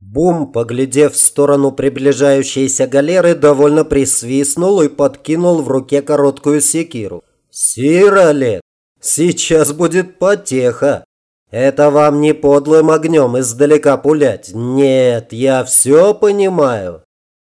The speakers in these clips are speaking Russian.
Бум, поглядев в сторону приближающейся галеры, довольно присвистнул и подкинул в руке короткую секиру. «Сир Олег, сейчас будет потеха. Это вам не подлым огнем издалека пулять. Нет, я все понимаю.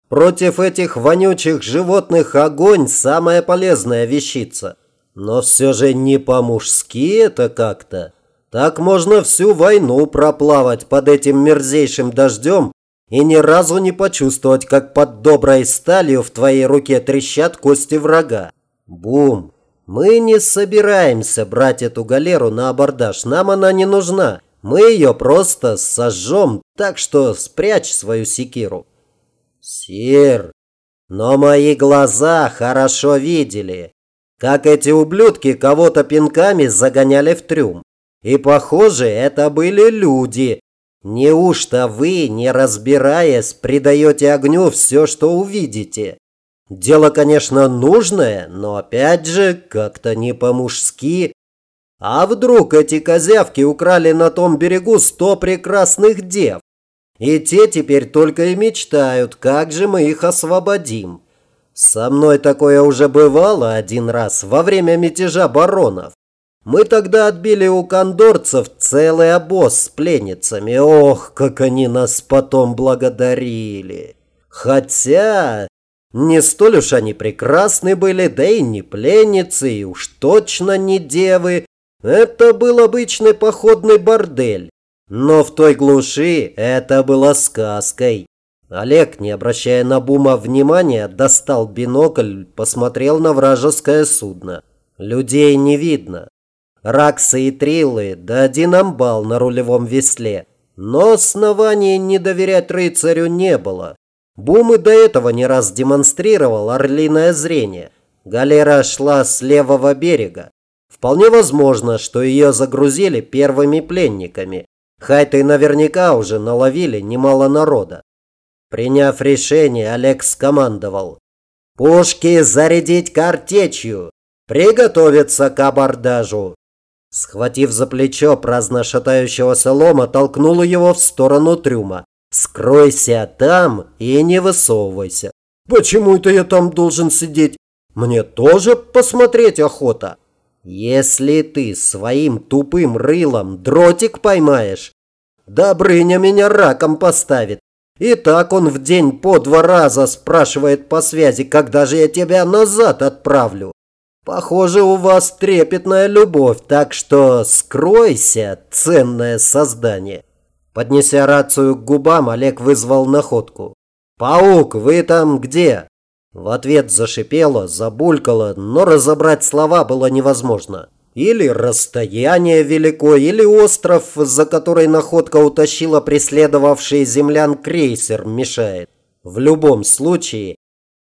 Против этих вонючих животных огонь – самая полезная вещица. Но все же не по-мужски это как-то. Так можно всю войну проплавать под этим мерзейшим дождем и ни разу не почувствовать, как под доброй сталью в твоей руке трещат кости врага. Бум! Мы не собираемся брать эту галеру на абордаж, нам она не нужна. Мы ее просто сожжем, так что спрячь свою секиру. Сир, но мои глаза хорошо видели, как эти ублюдки кого-то пинками загоняли в трюм. И, похоже, это были люди. Неужто вы, не разбираясь, придаете огню все, что увидите? Дело, конечно, нужное, но опять же, как-то не по-мужски. А вдруг эти козявки украли на том берегу сто прекрасных дев? И те теперь только и мечтают, как же мы их освободим. Со мной такое уже бывало один раз во время мятежа баронов. Мы тогда отбили у кондорцев целый обоз с пленницами. Ох, как они нас потом благодарили. Хотя не столь уж они прекрасны были, да и не пленницы, и уж точно не девы. Это был обычный походный бордель. Но в той глуши это было сказкой. Олег, не обращая на Бума внимания, достал бинокль, посмотрел на вражеское судно. Людей не видно. Раксы и трилы, да один амбал на рулевом весле. Но оснований не доверять рыцарю не было. Бум и до этого не раз демонстрировал орлиное зрение. Галера шла с левого берега. Вполне возможно, что ее загрузили первыми пленниками. Хайты наверняка уже наловили немало народа. Приняв решение, Олег скомандовал. «Пушки зарядить картечью! Приготовиться к абордажу!» Схватив за плечо праздно шатающегося лома, толкнул его в сторону трюма. Скройся там и не высовывайся. Почему это я там должен сидеть? Мне тоже посмотреть охота. Если ты своим тупым рылом дротик поймаешь, Добрыня меня раком поставит. И так он в день по два раза спрашивает по связи, когда же я тебя назад отправлю. Похоже, у вас трепетная любовь, так что скройся, ценное создание. Поднеся рацию к губам, Олег вызвал находку. «Паук, вы там где?» В ответ зашипело, забулькало, но разобрать слова было невозможно. Или расстояние велико, или остров, за который находка утащила преследовавший землян крейсер, мешает. В любом случае,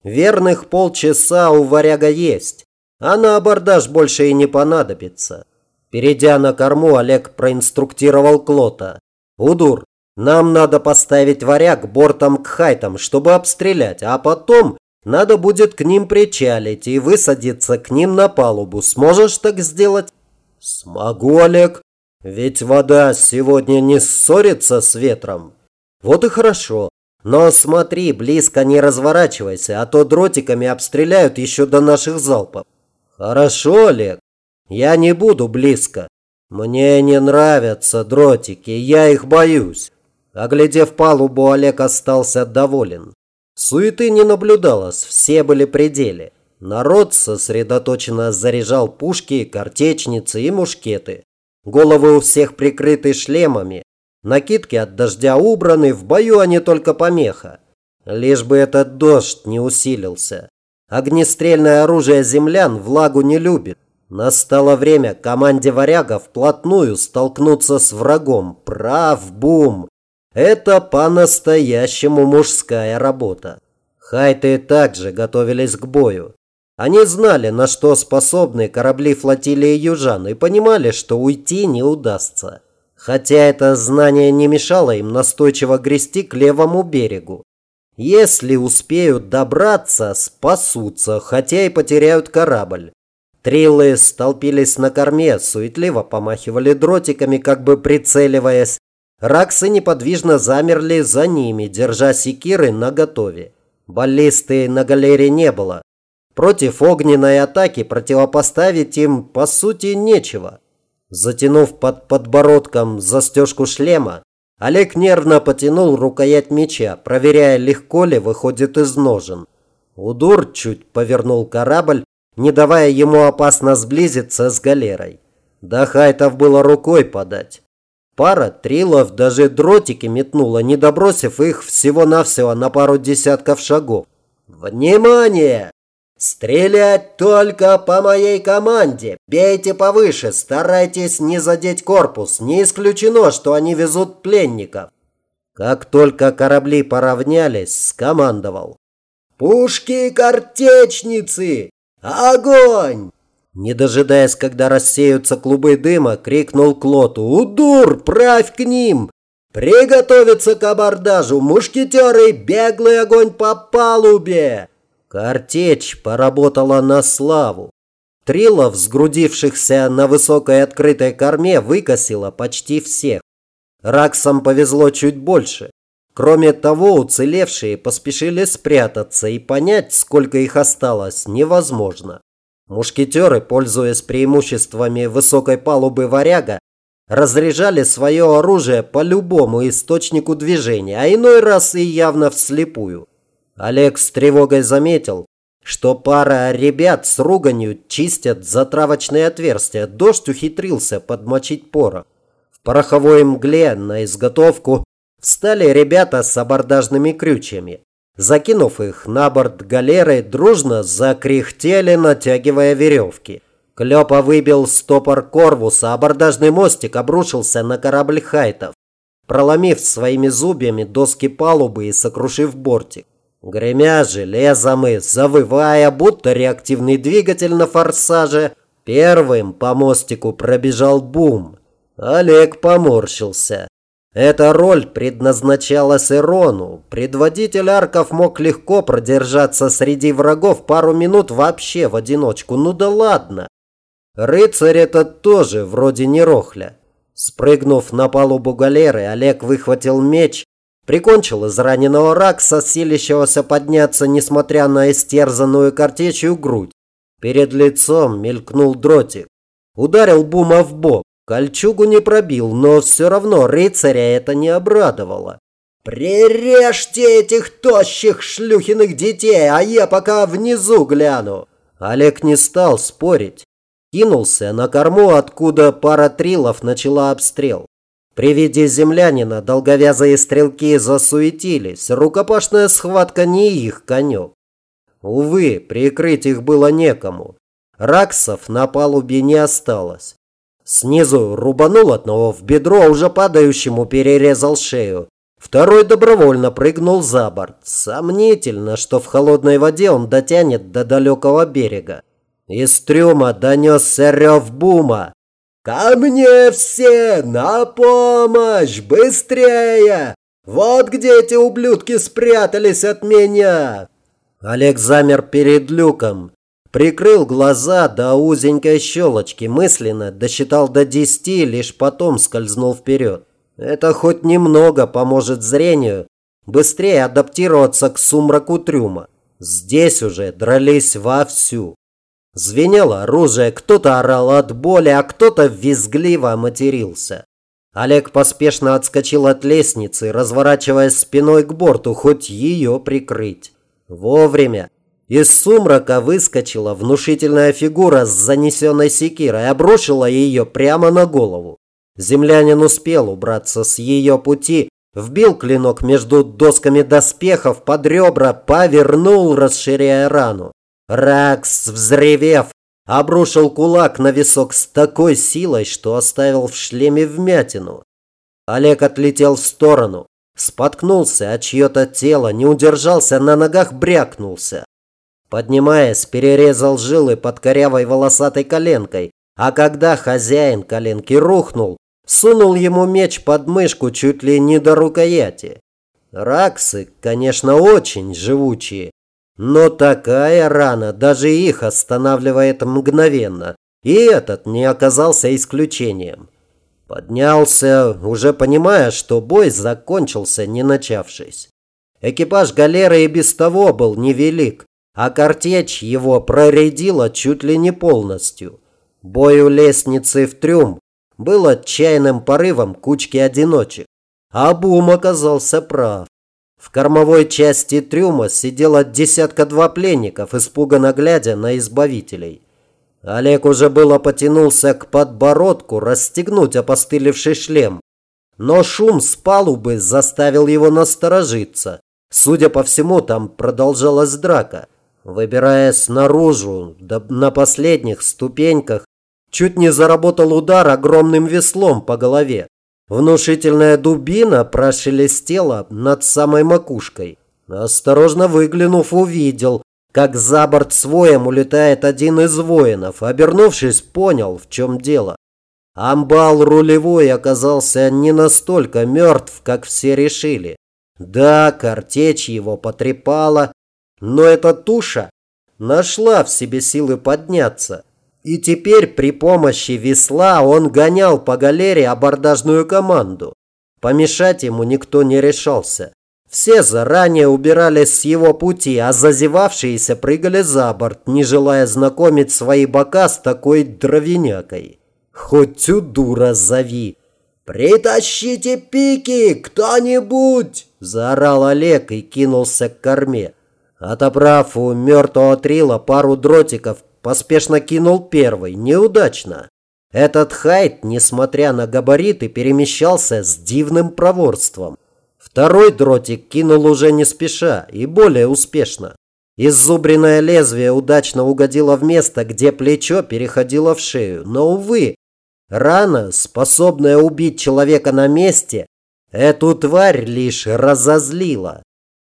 верных полчаса у варяга есть, а на абордаж больше и не понадобится. Перейдя на корму, Олег проинструктировал Клота. «Удур, нам надо поставить варяг бортом к хайтам, чтобы обстрелять, а потом надо будет к ним причалить и высадиться к ним на палубу. Сможешь так сделать?» «Смогу, Олег. Ведь вода сегодня не ссорится с ветром». «Вот и хорошо. Но смотри, близко не разворачивайся, а то дротиками обстреляют еще до наших залпов». «Хорошо, Олег. Я не буду близко. «Мне не нравятся дротики, я их боюсь». Оглядев палубу, Олег остался доволен. Суеты не наблюдалось, все были пределе. Народ сосредоточенно заряжал пушки, картечницы и мушкеты. Головы у всех прикрыты шлемами. Накидки от дождя убраны, в бою они только помеха. Лишь бы этот дождь не усилился. Огнестрельное оружие землян влагу не любит. Настало время команде варягов вплотную столкнуться с врагом. Прав, бум! Это по-настоящему мужская работа. Хайты также готовились к бою. Они знали, на что способны корабли флотилии южан и понимали, что уйти не удастся. Хотя это знание не мешало им настойчиво грести к левому берегу. Если успеют добраться, спасутся, хотя и потеряют корабль. Триллы столпились на корме, суетливо помахивали дротиками, как бы прицеливаясь. Раксы неподвижно замерли за ними, держа секиры наготове. Баллисты на галере не было. Против огненной атаки противопоставить им, по сути, нечего. Затянув под подбородком застежку шлема, Олег нервно потянул рукоять меча, проверяя, легко ли выходит из ножен. Удур чуть повернул корабль, не давая ему опасно сблизиться с галерой. До хайтов было рукой подать. Пара трилов даже дротики метнула, не добросив их всего-навсего на пару десятков шагов. «Внимание! Стрелять только по моей команде! Бейте повыше, старайтесь не задеть корпус. Не исключено, что они везут пленников». Как только корабли поравнялись, скомандовал. «Пушки-картечницы! Огонь!» Не дожидаясь, когда рассеются клубы дыма, крикнул Клоту «Удур, правь к ним! Приготовиться к абордажу! Мушкетеры, беглый огонь по палубе!» Картечь поработала на славу. Трилов, сгрудившихся на высокой открытой корме, выкосила почти всех. Раксам повезло чуть больше. Кроме того, уцелевшие поспешили спрятаться, и понять, сколько их осталось, невозможно. Мушкетеры, пользуясь преимуществами высокой палубы варяга, разряжали свое оружие по любому источнику движения, а иной раз и явно вслепую. Олег с тревогой заметил, что пара ребят с руганью чистят затравочные отверстия. Дождь ухитрился подмочить порох. В пороховой мгле на изготовку встали ребята с абордажными крючьями. Закинув их на борт галеры, дружно закряхтели, натягивая веревки. Клёпа выбил стопор корвуса, абордажный мостик обрушился на корабль хайтов, проломив своими зубьями доски палубы и сокрушив бортик. Гремя железом и завывая, будто реактивный двигатель на форсаже, первым по мостику пробежал бум. Олег поморщился. Эта роль предназначалась Ирону. Предводитель арков мог легко продержаться среди врагов пару минут вообще в одиночку. Ну да ладно. Рыцарь этот тоже вроде не рохля. Спрыгнув на палубу галеры, Олег выхватил меч, прикончил израненного ракса, силящегося подняться, несмотря на истерзанную картечью грудь. Перед лицом мелькнул дротик. Ударил Бума в бок. Кольчугу не пробил, но все равно рыцаря это не обрадовало. «Прирежьте этих тощих шлюхиных детей, а я пока внизу гляну!» Олег не стал спорить. Кинулся на корму, откуда пара трилов начала обстрел. При виде землянина долговязые стрелки засуетились. Рукопашная схватка не их конек. Увы, прикрыть их было некому. Раксов на палубе не осталось. Снизу рубанул одного в бедро, уже падающему перерезал шею. Второй добровольно прыгнул за борт. Сомнительно, что в холодной воде он дотянет до далекого берега. Из трюма донесся рев бума. «Ко мне все! На помощь! Быстрее! Вот где эти ублюдки спрятались от меня!» Олег замер перед люком. Прикрыл глаза до узенькой щелочки, мысленно досчитал до десяти, лишь потом скользнул вперед. Это хоть немного поможет зрению быстрее адаптироваться к сумраку трюма. Здесь уже дрались вовсю. Звенело оружие, кто-то орал от боли, а кто-то визгливо матерился. Олег поспешно отскочил от лестницы, разворачиваясь спиной к борту, хоть ее прикрыть. Вовремя. Из сумрака выскочила внушительная фигура с занесенной секирой, обрушила ее прямо на голову. Землянин успел убраться с ее пути, вбил клинок между досками доспехов под ребра, повернул, расширяя рану. Ракс, взревев, обрушил кулак на висок с такой силой, что оставил в шлеме вмятину. Олег отлетел в сторону, споткнулся от чье-то тело, не удержался, на ногах брякнулся. Поднимаясь, перерезал жилы под корявой волосатой коленкой, а когда хозяин коленки рухнул, сунул ему меч под мышку чуть ли не до рукояти. Раксы, конечно, очень живучие, но такая рана даже их останавливает мгновенно, и этот не оказался исключением. Поднялся, уже понимая, что бой закончился, не начавшись. Экипаж галеры и без того был невелик, а картечь его проредила чуть ли не полностью. Бой у лестницы в трюм был отчаянным порывом кучки одиночек. А Бум оказался прав. В кормовой части трюма сидело десятка-два пленников, испуганно глядя на избавителей. Олег уже было потянулся к подбородку расстегнуть опостылевший шлем. Но шум с палубы заставил его насторожиться. Судя по всему, там продолжалась драка. Выбираясь наружу, да на последних ступеньках, чуть не заработал удар огромным веслом по голове. Внушительная дубина прошелестела над самой макушкой. Осторожно выглянув, увидел, как за борт своем улетает один из воинов. Обернувшись, понял, в чем дело. Амбал рулевой оказался не настолько мертв, как все решили. Да, картечь его потрепала, но эта туша нашла в себе силы подняться. И теперь при помощи весла он гонял по галере абордажную команду. Помешать ему никто не решался. Все заранее убирались с его пути, а зазевавшиеся прыгали за борт, не желая знакомить свои бока с такой дровинякой. Хоть у дура зови. «Притащите пики, кто-нибудь!» – заорал Олег и кинулся к корме. Отобрав у мертвого трила пару дротиков, поспешно кинул первый, неудачно. Этот хайт, несмотря на габариты, перемещался с дивным проворством. Второй дротик кинул уже не спеша и более успешно. Иззубренное лезвие удачно угодило в место, где плечо переходило в шею. Но, увы, рана, способная убить человека на месте, эту тварь лишь разозлила.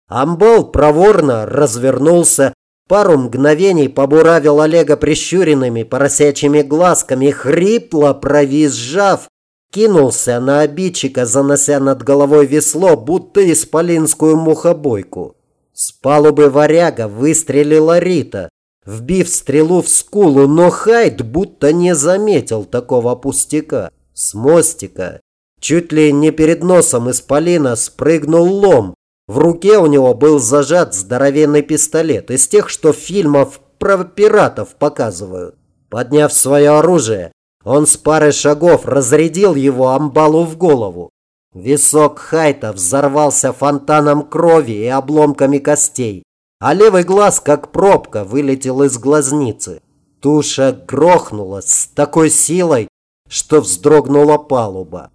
Амбал проворно развернулся, пару мгновений побуравил Олега прищуренными поросячьими глазками, хрипло провизжав, кинулся на обидчика, занося над головой весло, будто исполинскую мухобойку. С палубы варяга выстрелила Рита, вбив стрелу в скулу, но Хайд будто не заметил такого пустяка. С мостика, чуть ли не перед носом исполина, спрыгнул лом, в руке у него был зажат здоровенный пистолет, из тех, что в фильмах про пиратов показывают. Подняв свое оружие, он с пары шагов разрядил его амбалу в голову. Висок Хайта взорвался фонтаном крови и обломками костей, а левый глаз, как пробка, вылетел из глазницы. Туша грохнула с такой силой, что вздрогнула палуба.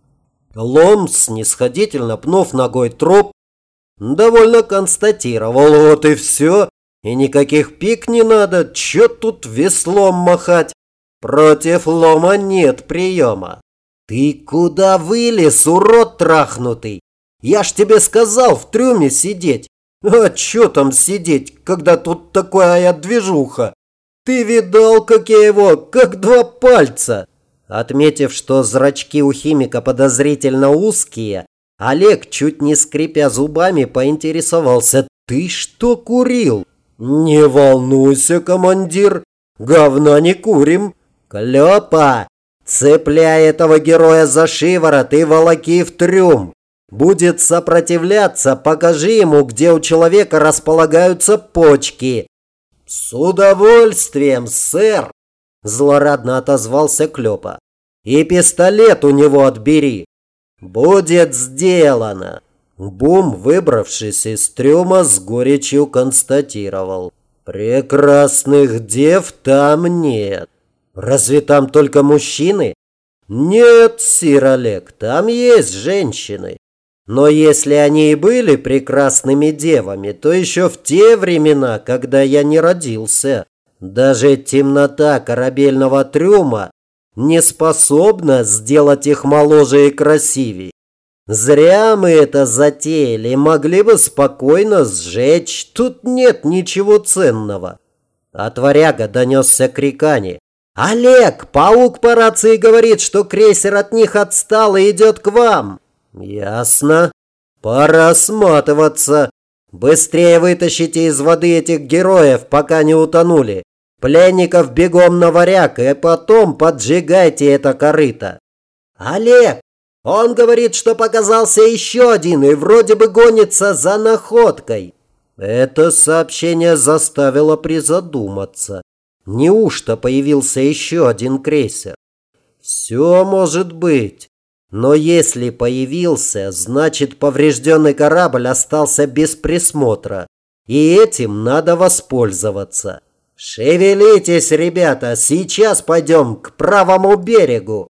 Лом, снисходительно пнув ногой труп, Довольно констатировал, вот и все. И никаких пик не надо, чё тут веслом махать? Против лома нет приема. Ты куда вылез, урод трахнутый? Я ж тебе сказал в трюме сидеть. А чё там сидеть, когда тут такая движуха? Ты видал, как я его, как два пальца? Отметив, что зрачки у химика подозрительно узкие, Олег, чуть не скрипя зубами, поинтересовался. «Ты что курил?» «Не волнуйся, командир, говна не курим». «Клёпа, цепляй этого героя за шиворот и волоки в трюм. Будет сопротивляться, покажи ему, где у человека располагаются почки». «С удовольствием, сэр!» – злорадно отозвался Клёпа. «И пистолет у него отбери. «Будет сделано!» Бум, выбравшись из трюма, с горечью констатировал. «Прекрасных дев там нет. Разве там только мужчины?» «Нет, сир Олег, там есть женщины. Но если они и были прекрасными девами, то еще в те времена, когда я не родился. Даже темнота корабельного трюма не способна сделать их моложе и красивее. Зря мы это затеяли, могли бы спокойно сжечь, тут нет ничего ценного. От варяга донесся крикани. «Олег, паук по рации говорит, что крейсер от них отстал и идет к вам». «Ясно. Пора сматываться. Быстрее вытащите из воды этих героев, пока не утонули. Пленников бегом на варяг, и потом поджигайте это корыто. «Олег! Он говорит, что показался еще один и вроде бы гонится за находкой!» Это сообщение заставило призадуматься. Неужто появился еще один крейсер? Все может быть. Но если появился, значит поврежденный корабль остался без присмотра. И этим надо воспользоваться. Шевелитесь, ребята, сейчас пойдем к правому берегу.